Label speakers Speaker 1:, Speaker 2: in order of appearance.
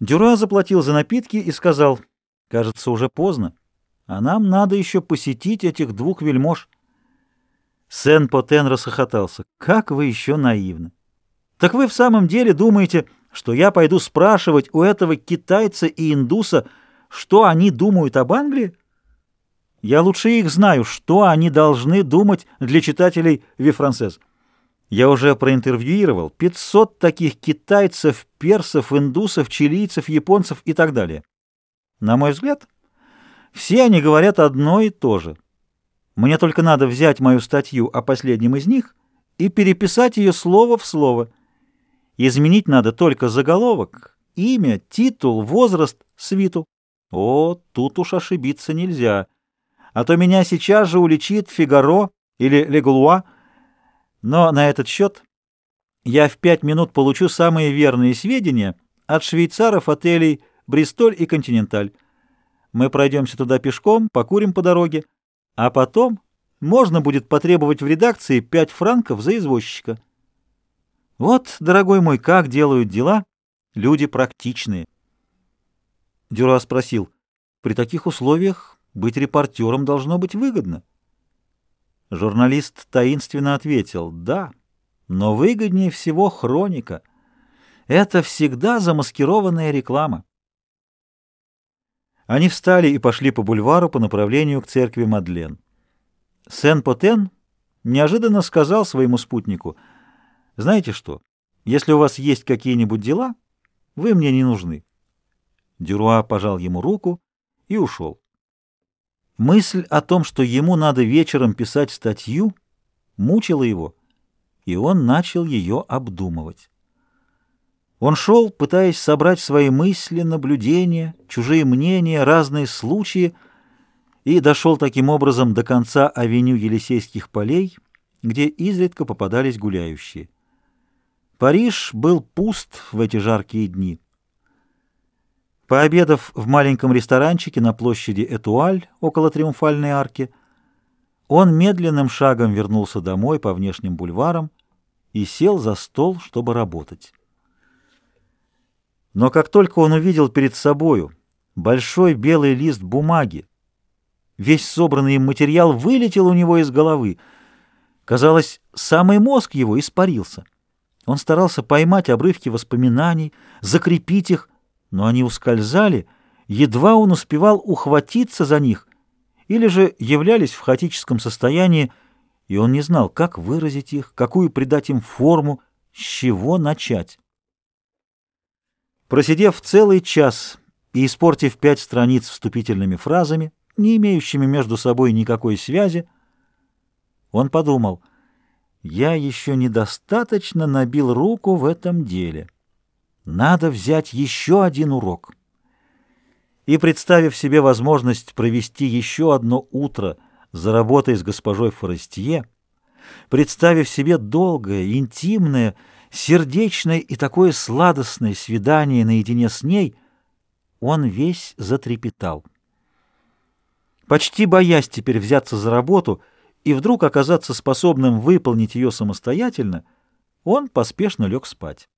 Speaker 1: Дюра заплатил за напитки и сказал, «Кажется, уже поздно, а нам надо еще посетить этих двух вельмож». Сен-Потен расхохотался. «Как вы еще наивны! Так вы в самом деле думаете, что я пойду спрашивать у этого китайца и индуса, что они думают об Англии? Я лучше их знаю, что они должны думать для читателей «Ви францез». Я уже проинтервьюировал 500 таких китайцев, персов, индусов, чилийцев, японцев и так далее. На мой взгляд, все они говорят одно и то же. Мне только надо взять мою статью о последнем из них и переписать ее слово в слово. Изменить надо только заголовок, имя, титул, возраст, свиту. О, тут уж ошибиться нельзя. А то меня сейчас же уличит Фигаро или Леглуа, но на этот счет я в пять минут получу самые верные сведения от швейцаров отелей «Бристоль» и «Континенталь». Мы пройдемся туда пешком, покурим по дороге, а потом можно будет потребовать в редакции пять франков за извозчика. Вот, дорогой мой, как делают дела люди практичные. Дюра спросил, при таких условиях быть репортером должно быть выгодно. Журналист таинственно ответил «Да, но выгоднее всего хроника. Это всегда замаскированная реклама». Они встали и пошли по бульвару по направлению к церкви Мадлен. Сен-Потен неожиданно сказал своему спутнику «Знаете что, если у вас есть какие-нибудь дела, вы мне не нужны». Дюруа пожал ему руку и ушел. Мысль о том, что ему надо вечером писать статью, мучила его, и он начал ее обдумывать. Он шел, пытаясь собрать свои мысли, наблюдения, чужие мнения, разные случаи, и дошел таким образом до конца авеню Елисейских полей, где изредка попадались гуляющие. Париж был пуст в эти жаркие дни. Пообедав в маленьком ресторанчике на площади Этуаль около Триумфальной арки, он медленным шагом вернулся домой по внешним бульварам и сел за стол, чтобы работать. Но как только он увидел перед собою большой белый лист бумаги, весь собранный им материал вылетел у него из головы. Казалось, самый мозг его испарился. Он старался поймать обрывки воспоминаний, закрепить их, но они ускользали, едва он успевал ухватиться за них, или же являлись в хаотическом состоянии, и он не знал, как выразить их, какую придать им форму, с чего начать. Просидев целый час и испортив пять страниц вступительными фразами, не имеющими между собой никакой связи, он подумал, «Я еще недостаточно набил руку в этом деле». Надо взять еще один урок. И, представив себе возможность провести еще одно утро за работой с госпожой Форестье, представив себе долгое, интимное, сердечное и такое сладостное свидание наедине с ней, он весь затрепетал. Почти боясь теперь взяться за работу и вдруг оказаться способным выполнить ее самостоятельно, он поспешно лег спать.